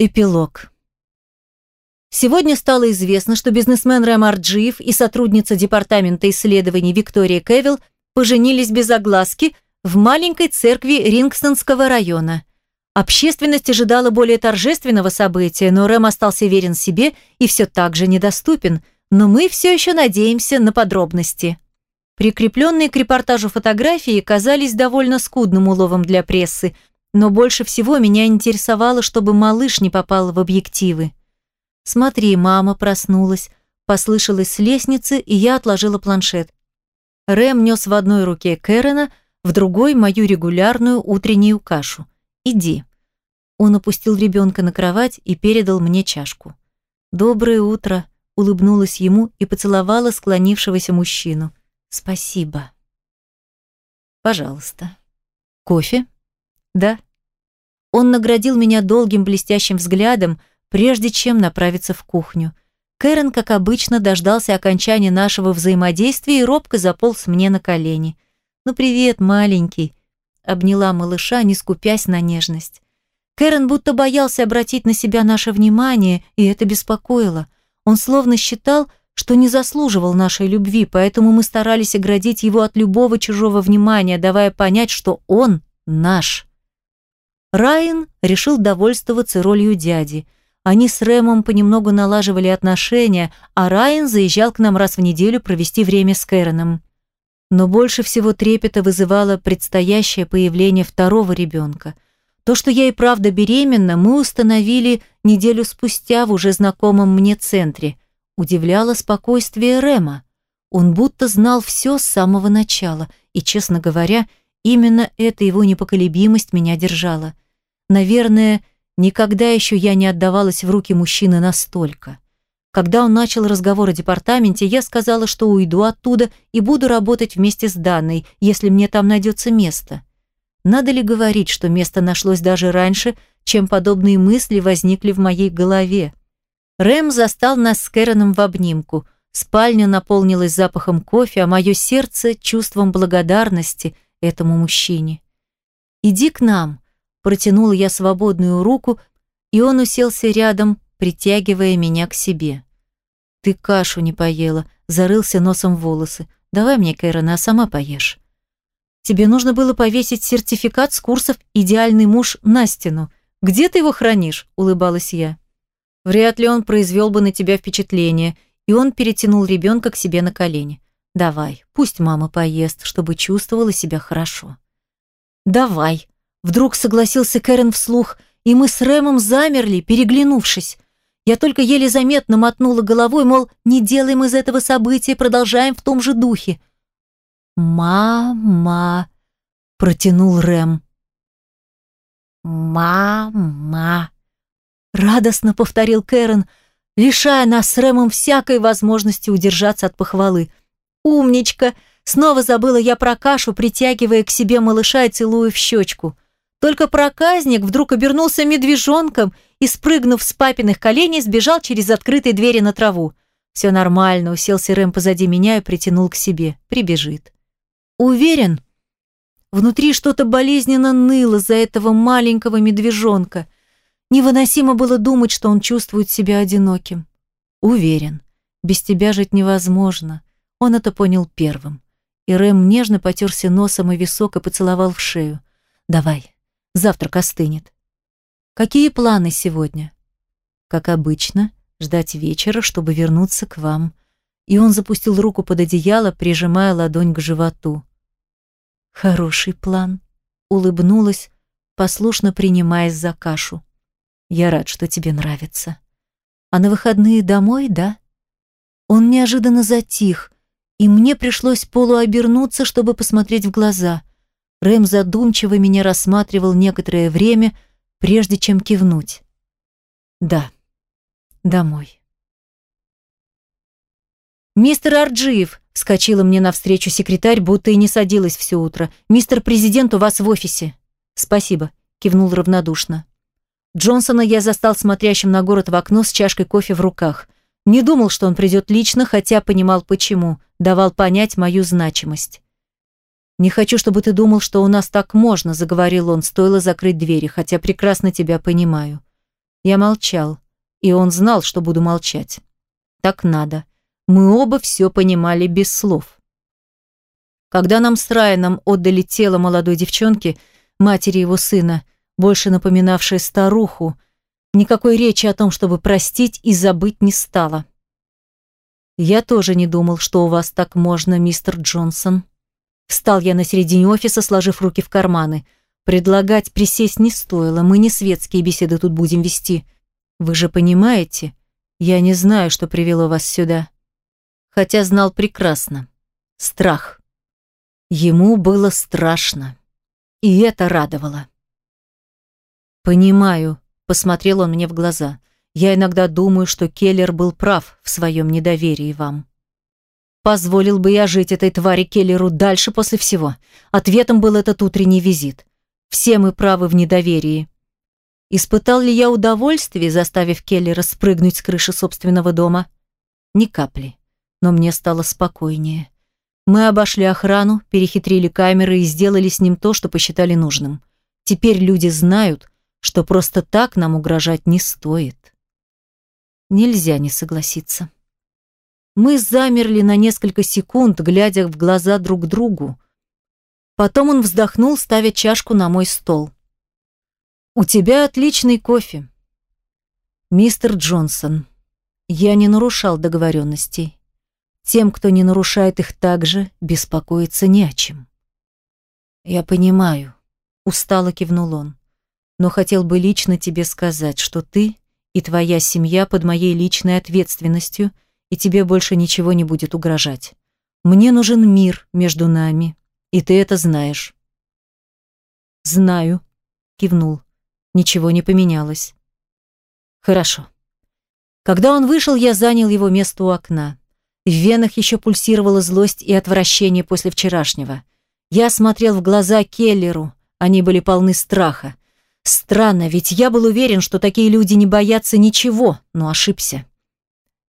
Эпилог. Сегодня стало известно, что бизнесмен Рэм Арджиев и сотрудница Департамента исследований Виктория Кевилл поженились без огласки в маленькой церкви Рингстонского района. Общественность ожидала более торжественного события, но Рэм остался верен себе и все так же недоступен, но мы все еще надеемся на подробности. Прикрепленные к репортажу фотографии казались довольно скудным уловом для прессы – но больше всего меня интересовало, чтобы малыш не попал в объективы. «Смотри, мама проснулась», послышалось с лестницы, и я отложила планшет. Рэм нес в одной руке Кэрена, в другой – мою регулярную утреннюю кашу. «Иди». Он опустил ребенка на кровать и передал мне чашку. «Доброе утро», – улыбнулась ему и поцеловала склонившегося мужчину. «Спасибо». «Пожалуйста». «Кофе?» «Да». Он наградил меня долгим блестящим взглядом, прежде чем направиться в кухню. Кэрен, как обычно, дождался окончания нашего взаимодействия и робко заполз мне на колени. «Ну привет, маленький», — обняла малыша, не скупясь на нежность. Кэрен будто боялся обратить на себя наше внимание, и это беспокоило. Он словно считал, что не заслуживал нашей любви, поэтому мы старались оградить его от любого чужого внимания, давая понять, что он наш. Райан решил довольствоваться ролью дяди. Они с Рэмом понемногу налаживали отношения, а Райан заезжал к нам раз в неделю провести время с Кэроном. Но больше всего трепета вызывало предстоящее появление второго ребенка. То, что я и правда беременна, мы установили неделю спустя в уже знакомом мне центре. Удивляло спокойствие Рэма. Он будто знал все с самого начала, и, честно говоря, именно эта его непоколебимость меня держала – Наверное, никогда еще я не отдавалась в руки мужчины настолько. Когда он начал разговор о департаменте, я сказала, что уйду оттуда и буду работать вместе с Данной, если мне там найдется место. Надо ли говорить, что место нашлось даже раньше, чем подобные мысли возникли в моей голове? Рэм застал нас с Кэроном в обнимку. Спальня наполнилась запахом кофе, а мое сердце – чувством благодарности этому мужчине. «Иди к нам», Протянула я свободную руку, и он уселся рядом, притягивая меня к себе. «Ты кашу не поела», зарылся носом в волосы. «Давай мне, Кэрона, а сама поешь». «Тебе нужно было повесить сертификат с курсов «Идеальный муж» на стену. Где ты его хранишь?» – улыбалась я. «Вряд ли он произвел бы на тебя впечатление», и он перетянул ребенка к себе на колени. «Давай, пусть мама поест, чтобы чувствовала себя хорошо». «Давай», Вдруг согласился Кэрен вслух, и мы с Рэмом замерли, переглянувшись. Я только еле заметно мотнула головой, мол, не делаем из этого события, продолжаем в том же духе. «Мама!» — протянул Рэм. «Мама!» — радостно повторил Кэрен, лишая нас с Рэмом всякой возможности удержаться от похвалы. «Умничка!» Снова забыла я про кашу, притягивая к себе малыша и целуя в щечку. Только проказник вдруг обернулся медвежонком и, спрыгнув с папиных коленей, сбежал через открытые двери на траву. «Все нормально», — уселся Рэм позади меня и притянул к себе. «Прибежит». «Уверен?» Внутри что-то болезненно ныло за этого маленького медвежонка. Невыносимо было думать, что он чувствует себя одиноким. «Уверен. Без тебя жить невозможно». Он это понял первым. И Рэм нежно потерся носом и висок и поцеловал в шею. «Давай, Завтрак остынет. Какие планы сегодня? Как обычно, ждать вечера, чтобы вернуться к вам. И он запустил руку под одеяло, прижимая ладонь к животу. Хороший план. Улыбнулась, послушно принимаясь за кашу. Я рад, что тебе нравится. А на выходные домой, да? Он неожиданно затих, и мне пришлось полуобернуться, чтобы посмотреть в глаза — Рэм задумчиво меня рассматривал некоторое время, прежде чем кивнуть. Да, домой. «Мистер Арджиев!» — вскочила мне навстречу секретарь, будто и не садилась все утро. «Мистер президент у вас в офисе». «Спасибо», — кивнул равнодушно. Джонсона я застал смотрящим на город в окно с чашкой кофе в руках. Не думал, что он придет лично, хотя понимал почему, давал понять мою значимость. «Не хочу, чтобы ты думал, что у нас так можно», — заговорил он, стоило закрыть двери, хотя прекрасно тебя понимаю. Я молчал, и он знал, что буду молчать. Так надо. Мы оба все понимали без слов. Когда нам с Райаном отдали тело молодой девчонки, матери его сына, больше напоминавшей старуху, никакой речи о том, чтобы простить и забыть не стало. «Я тоже не думал, что у вас так можно, мистер Джонсон». Встал я на середине офиса, сложив руки в карманы. Предлагать присесть не стоило, мы не светские беседы тут будем вести. Вы же понимаете, я не знаю, что привело вас сюда. Хотя знал прекрасно. Страх. Ему было страшно. И это радовало. «Понимаю», — посмотрел он мне в глаза. «Я иногда думаю, что Келлер был прав в своем недоверии вам». Позволил бы я жить этой твари Келлеру дальше после всего. Ответом был этот утренний визит. Все мы правы в недоверии. Испытал ли я удовольствие, заставив Келлера спрыгнуть с крыши собственного дома? Ни капли. Но мне стало спокойнее. Мы обошли охрану, перехитрили камеры и сделали с ним то, что посчитали нужным. Теперь люди знают, что просто так нам угрожать не стоит. Нельзя не согласиться. Мы замерли на несколько секунд, глядя в глаза друг другу. Потом он вздохнул, ставя чашку на мой стол. «У тебя отличный кофе». «Мистер Джонсон, я не нарушал договоренностей. Тем, кто не нарушает их также, беспокоиться не о чем». «Я понимаю», — устало кивнул он но хотел бы лично тебе сказать, что ты и твоя семья под моей личной ответственностью, и тебе больше ничего не будет угрожать. Мне нужен мир между нами, и ты это знаешь». «Знаю», — кивнул. Ничего не поменялось. «Хорошо». Когда он вышел, я занял его место у окна. В венах еще пульсировала злость и отвращение после вчерашнего. Я смотрел в глаза Келлеру, они были полны страха. Странно, ведь я был уверен, что такие люди не боятся ничего, но ошибся.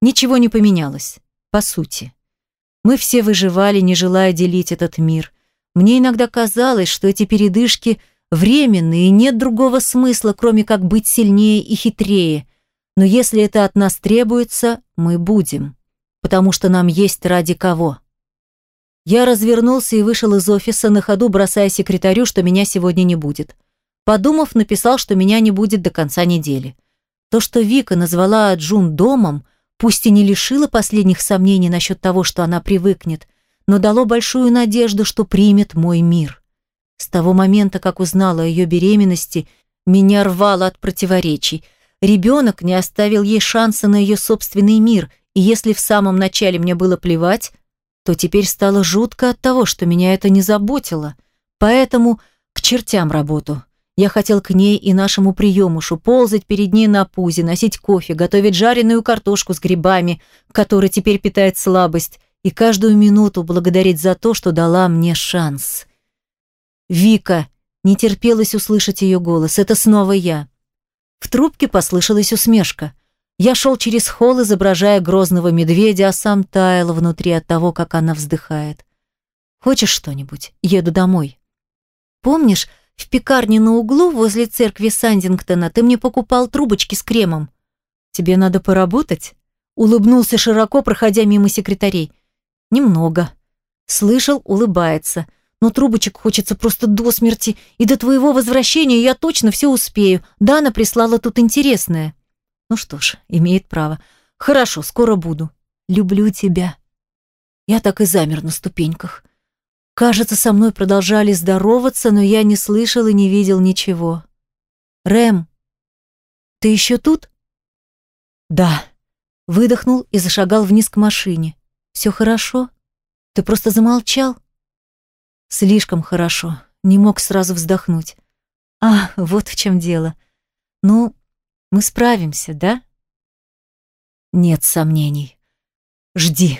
Ничего не поменялось, по сути. Мы все выживали, не желая делить этот мир. Мне иногда казалось, что эти передышки временные, и нет другого смысла, кроме как быть сильнее и хитрее. Но если это от нас требуется, мы будем. Потому что нам есть ради кого. Я развернулся и вышел из офиса, на ходу бросая секретарю, что меня сегодня не будет. Подумав, написал, что меня не будет до конца недели. То, что Вика назвала Джун домом, пусть и не лишило последних сомнений насчет того, что она привыкнет, но дало большую надежду, что примет мой мир. С того момента, как узнала о ее беременности, меня рвало от противоречий. Ребенок не оставил ей шанса на ее собственный мир, и если в самом начале мне было плевать, то теперь стало жутко от того, что меня это не заботило. Поэтому к чертям работу. Я хотел к ней и нашему приемушу ползать перед ней на пузе, носить кофе, готовить жареную картошку с грибами, которой теперь питает слабость, и каждую минуту благодарить за то, что дала мне шанс. «Вика!» Не терпелось услышать ее голос. «Это снова я». В трубке послышалась усмешка. Я шел через холл, изображая грозного медведя, а сам таял внутри от того, как она вздыхает. «Хочешь что-нибудь? Еду домой». «Помнишь, в пекарне на углу возле церкви Сандингтона ты мне покупал трубочки с кремом. Тебе надо поработать?» Улыбнулся широко, проходя мимо секретарей. «Немного». Слышал, улыбается. «Но трубочек хочется просто до смерти, и до твоего возвращения я точно все успею. Дана прислала тут интересное». «Ну что ж, имеет право. Хорошо, скоро буду. Люблю тебя». Я так и замер на ступеньках. Кажется, со мной продолжали здороваться, но я не слышал и не видел ничего. «Рэм, ты еще тут?» «Да». Выдохнул и зашагал вниз к машине. «Все хорошо? Ты просто замолчал?» «Слишком хорошо. Не мог сразу вздохнуть. А, вот в чем дело. Ну, мы справимся, да?» «Нет сомнений. Жди».